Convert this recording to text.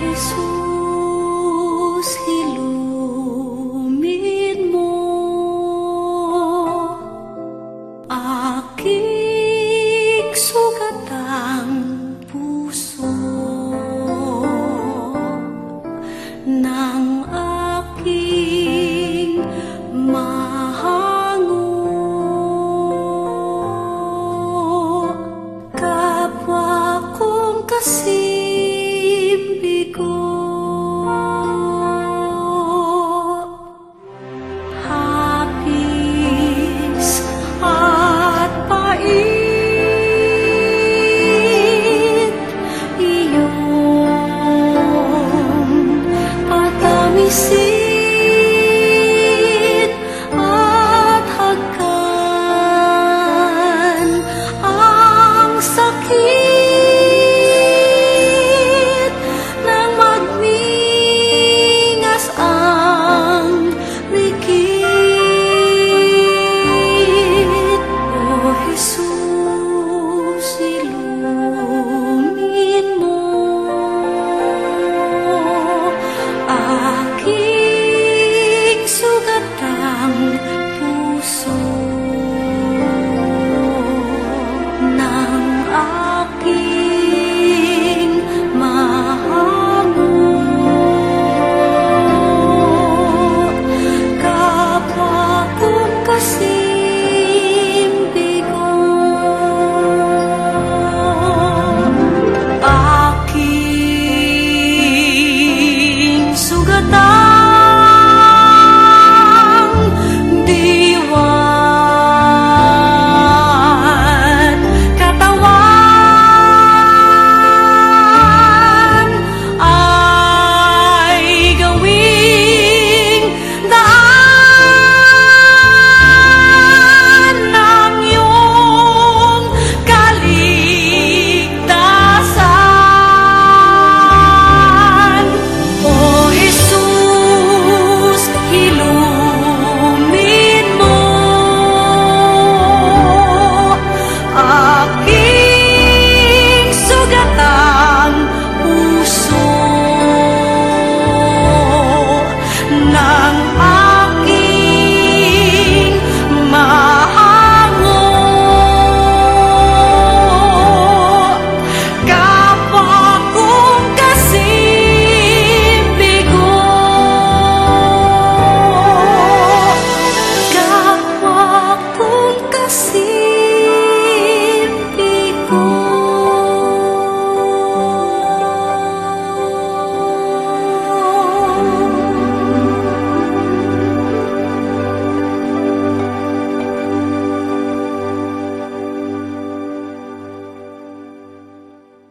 Jesús.